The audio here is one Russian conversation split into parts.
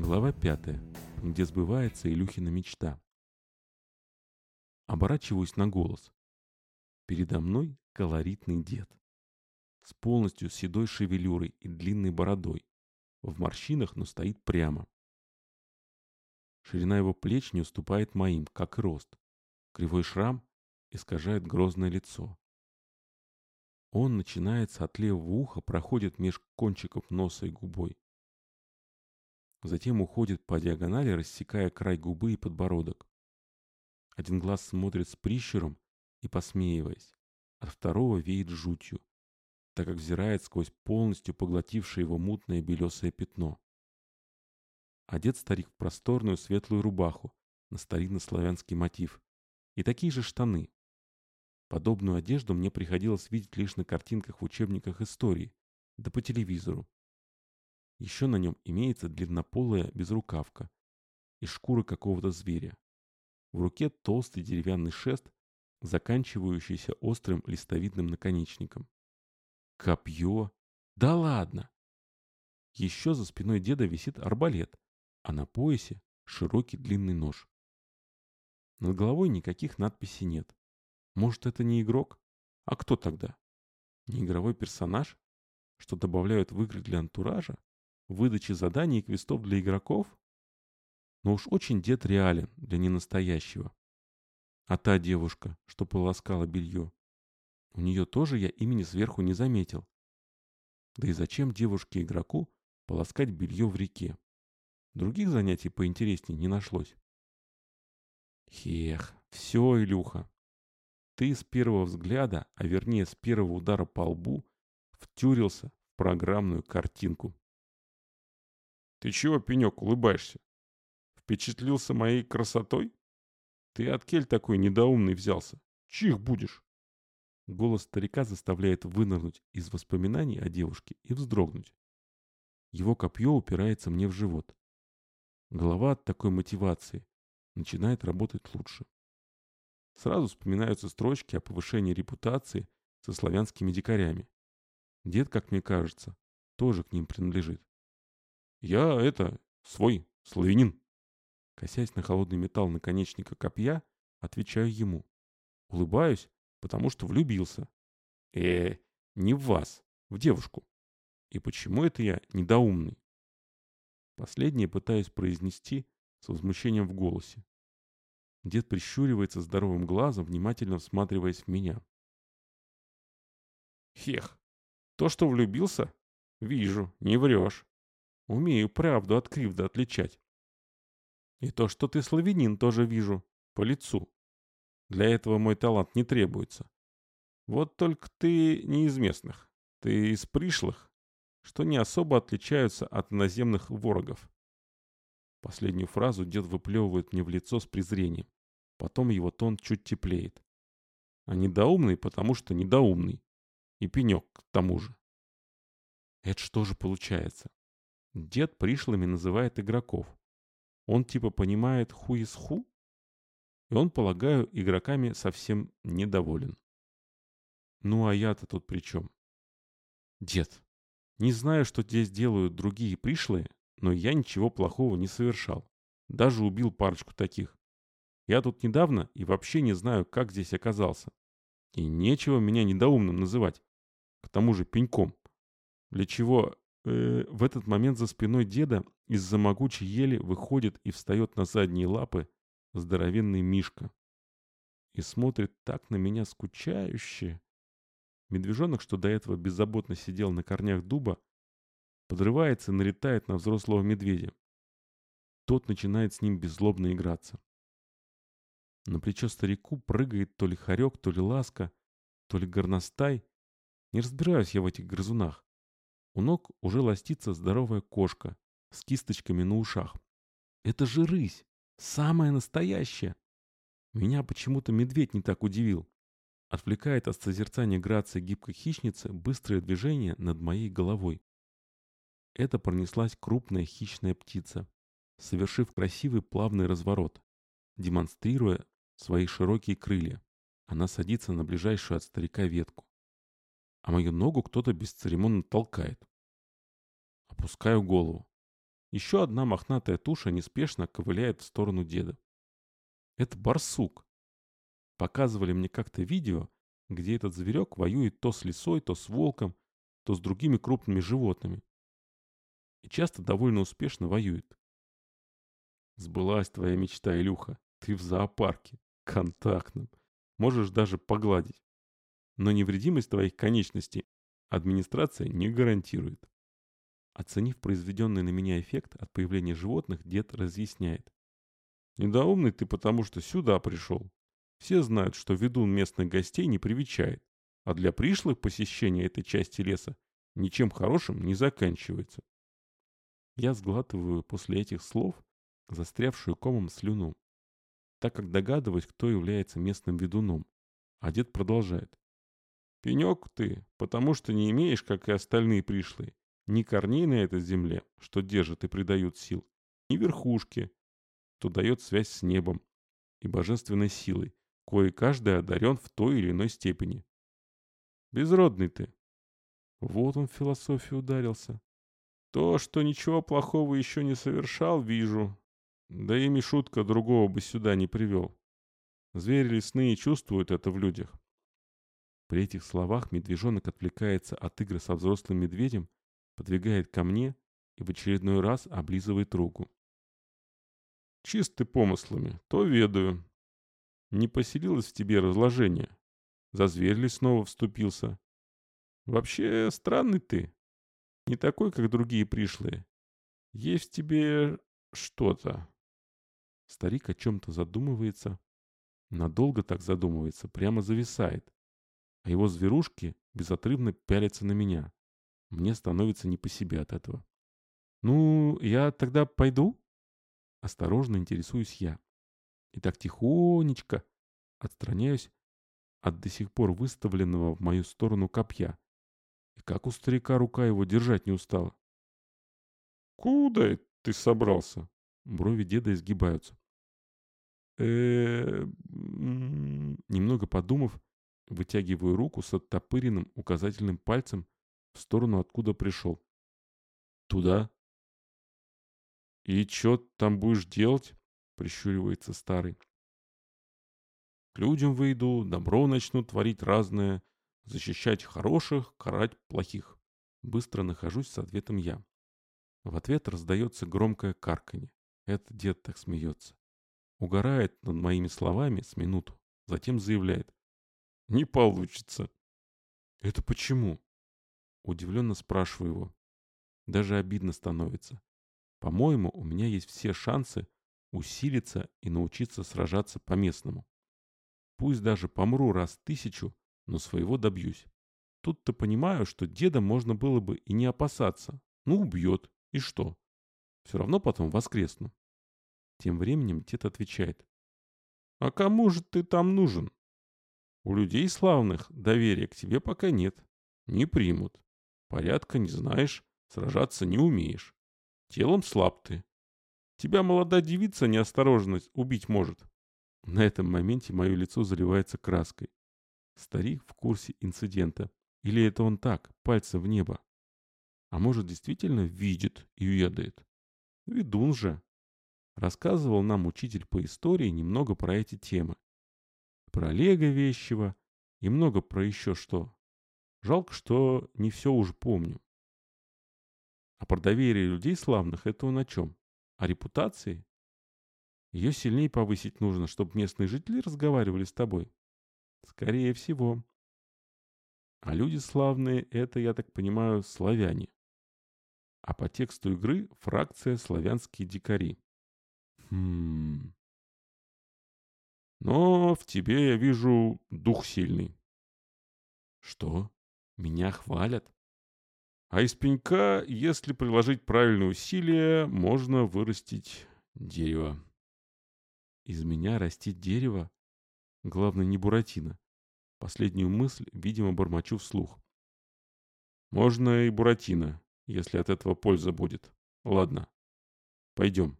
Глава 5, где сбывается Илюхина мечта. Оборачиваюсь на голос. Передо мной колоритный дед. С полностью седой шевелюрой и длинной бородой. В морщинах, но стоит прямо. Ширина его плеч не уступает моим, как и рост. Кривой шрам искажает грозное лицо. Он начинается от левого уха, проходит меж кончиков носа и губой. Затем уходит по диагонали, рассекая край губы и подбородок. Один глаз смотрит с прищуром и посмеиваясь. От второго веет жутью, так как взирает сквозь полностью поглотившее его мутное белесое пятно. Одет старик в просторную светлую рубаху на старинно-славянский мотив и такие же штаны. Подобную одежду мне приходилось видеть лишь на картинках в учебниках истории, да по телевизору. Еще на нем имеется длиннополая безрукавка из шкуры какого-то зверя. В руке толстый деревянный шест, заканчивающийся острым листовидным наконечником. Копье? Да ладно! Еще за спиной деда висит арбалет, а на поясе широкий длинный нож. Над головой никаких надписей нет. Может, это не игрок? А кто тогда? Не игровой персонаж? Что добавляют в игры для антуража? Выдачи заданий и квестов для игроков? Но уж очень дед реален для ненастоящего. А та девушка, что полоскала белье, у нее тоже я имени сверху не заметил. Да и зачем девушке-игроку полоскать белье в реке? Других занятий поинтереснее не нашлось. Хех, все, Илюха. Ты с первого взгляда, а вернее с первого удара по лбу, втюрился в программную картинку. Ты чего, пенек, улыбаешься? Впечатлился моей красотой? Ты от кель такой недоумный взялся? Чих будешь? Голос старика заставляет вынырнуть из воспоминаний о девушке и вздрогнуть. Его копье упирается мне в живот. Голова от такой мотивации начинает работать лучше. Сразу вспоминаются строчки о повышении репутации со славянскими дикарями. Дед, как мне кажется, тоже к ним принадлежит. Я это, свой, славянин. Косясь на холодный металл наконечника копья, отвечаю ему. Улыбаюсь, потому что влюбился. Э, не в вас, в девушку. И почему это я недоумный? Последнее пытаюсь произнести с возмущением в голосе. Дед прищуривается здоровым глазом, внимательно всматриваясь в меня. Хех, то, что влюбился? Вижу, не врешь. Умею правду от кривда отличать. И то, что ты славянин, тоже вижу. По лицу. Для этого мой талант не требуется. Вот только ты не из местных. Ты из пришлых, что не особо отличаются от наземных ворогов. Последнюю фразу дед выплевывает мне в лицо с презрением. Потом его тон чуть теплеет. А недоумный, потому что недоумный. И пенек к тому же. Это что же получается? Дед пришлыми называет игроков. Он типа понимает ху из ху? И он, полагаю, игроками совсем недоволен. Ну а я-то тут при чем? Дед, не знаю, что здесь делают другие пришлые, но я ничего плохого не совершал. Даже убил парочку таких. Я тут недавно и вообще не знаю, как здесь оказался. И нечего меня недоумным называть. К тому же пеньком. Для чего Э, в этот момент за спиной деда из-за могучей ели выходит и встает на задние лапы здоровенный Мишка. И смотрит так на меня скучающе. Медвежонок, что до этого беззаботно сидел на корнях дуба, подрывается и налетает на взрослого медведя. Тот начинает с ним беззлобно играться. На плечо старику прыгает то ли хорек, то ли ласка, то ли горностай. Не разбираюсь я в этих грызунах. У ног уже ластится здоровая кошка с кисточками на ушах. Это же рысь! Самая настоящая! Меня почему-то медведь не так удивил. Отвлекает от созерцания грации гибкой хищницы быстрое движение над моей головой. Это пронеслась крупная хищная птица, совершив красивый плавный разворот, демонстрируя свои широкие крылья. Она садится на ближайшую от старика ветку а мою ногу кто-то бесцеремонно толкает. Опускаю голову. Еще одна мохнатая туша неспешно ковыляет в сторону деда. Это барсук. Показывали мне как-то видео, где этот зверек воюет то с лисой, то с волком, то с другими крупными животными. И часто довольно успешно воюет. Сбылась твоя мечта, Илюха. Ты в зоопарке. Контактном. Можешь даже погладить. Но невредимость твоих конечностей администрация не гарантирует. Оценив произведенный на меня эффект от появления животных, дед разъясняет. Недоумный ты потому, что сюда пришел. Все знают, что ведун местных гостей не привечает, а для пришлых посещения этой части леса ничем хорошим не заканчивается. Я сглатываю после этих слов застрявшую комом слюну, так как догадываюсь, кто является местным ведуном. А дед продолжает. Пенек ты, потому что не имеешь, как и остальные пришлые, ни корней на этой земле, что держат и придают сил, ни верхушки, что дает связь с небом и божественной силой, кое каждый одарен в той или иной степени. Безродный ты. Вот он в философию ударился. То, что ничего плохого еще не совершал, вижу. Да и Мишутка другого бы сюда не привел. Звери лесные чувствуют это в людях. При этих словах медвежонок отвлекается от игры со взрослым медведем, подвигает ко мне и в очередной раз облизывает руку. Чисты помыслами, то ведаю. Не поселилось в тебе разложение. За зверь ли снова вступился? Вообще странный ты. Не такой, как другие пришлые. Есть в тебе что-то. Старик о чем-то задумывается. Надолго так задумывается, прямо зависает а его зверушки безотрывно пялятся на меня. Мне становится не по себе от этого. «Ну, я тогда пойду?» Осторожно интересуюсь я. И так тихонечко отстраняюсь от до сих пор выставленного в мою сторону копья. И как у старика рука его держать не устала. «Куда ты собрался?» Брови деда изгибаются. э Немного подумав, Вытягиваю руку с оттопыренным указательным пальцем в сторону, откуда пришел. «Туда?» «И чё там будешь делать?» — прищуривается старый. «К людям выйду, добро начну творить разное, защищать хороших, карать плохих». Быстро нахожусь с ответом я. В ответ раздается громкое карканье. Это дед так смеется. Угорает над моими словами с минуту. Затем заявляет. Не получится. Это почему? Удивленно спрашиваю его. Даже обидно становится. По-моему, у меня есть все шансы усилиться и научиться сражаться по-местному. Пусть даже помру раз тысячу, но своего добьюсь. Тут-то понимаю, что деда можно было бы и не опасаться. Ну, убьет. И что? Все равно потом воскресну. Тем временем дед отвечает. «А кому же ты там нужен? У людей славных доверия к тебе пока нет. Не примут. Порядка не знаешь, сражаться не умеешь. Телом слаб ты. Тебя молодая девица неосторожность убить может. На этом моменте мое лицо заливается краской. Старик в курсе инцидента. Или это он так, пальцем в небо? А может, действительно видит и ведает? Ведун же. Рассказывал нам учитель по истории немного про эти темы про Олега Вещева и много про еще что. Жалко, что не все уже помню. А про доверие людей славных это он о чем? О репутации? Ее сильнее повысить нужно, чтобы местные жители разговаривали с тобой. Скорее всего. А люди славные — это, я так понимаю, славяне. А по тексту игры фракция славянские дикари. Хм... Но в тебе я вижу дух сильный. Что? Меня хвалят? А из пенька, если приложить правильные усилия, можно вырастить дерево. Из меня растить дерево? Главное, не Буратино. Последнюю мысль, видимо, бормочу вслух. Можно и Буратино, если от этого польза будет. Ладно, пойдем.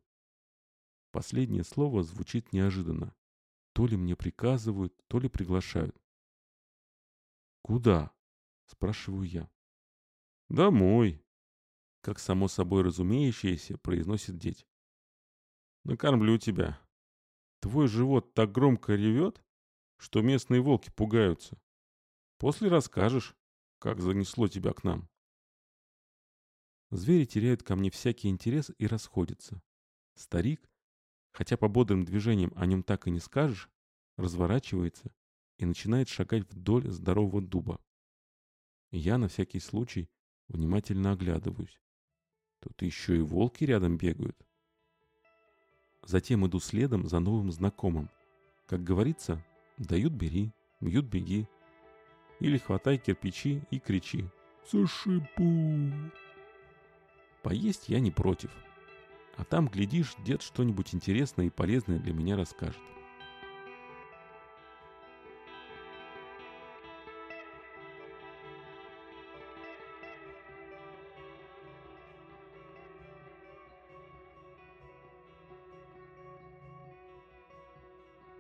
Последнее слово звучит неожиданно. То ли мне приказывают, то ли приглашают. «Куда?» – спрашиваю я. «Домой». как само собой разумеющееся произносит деть. Накормлю тебя. Твой живот так громко ревет, что местные волки пугаются. После расскажешь, как занесло тебя к нам. Звери теряют ко мне всякий интерес и расходятся. Старик, хотя по бодрым движениям о нем так и не скажешь, разворачивается и начинает шагать вдоль здорового дуба. Я на всякий случай внимательно оглядываюсь. Тут еще и волки рядом бегают. Затем иду следом за новым знакомым. Как говорится, дают бери, бьют беги. Или хватай кирпичи и кричи «Сушипу!». Поесть я не против. А там, глядишь, дед что-нибудь интересное и полезное для меня расскажет.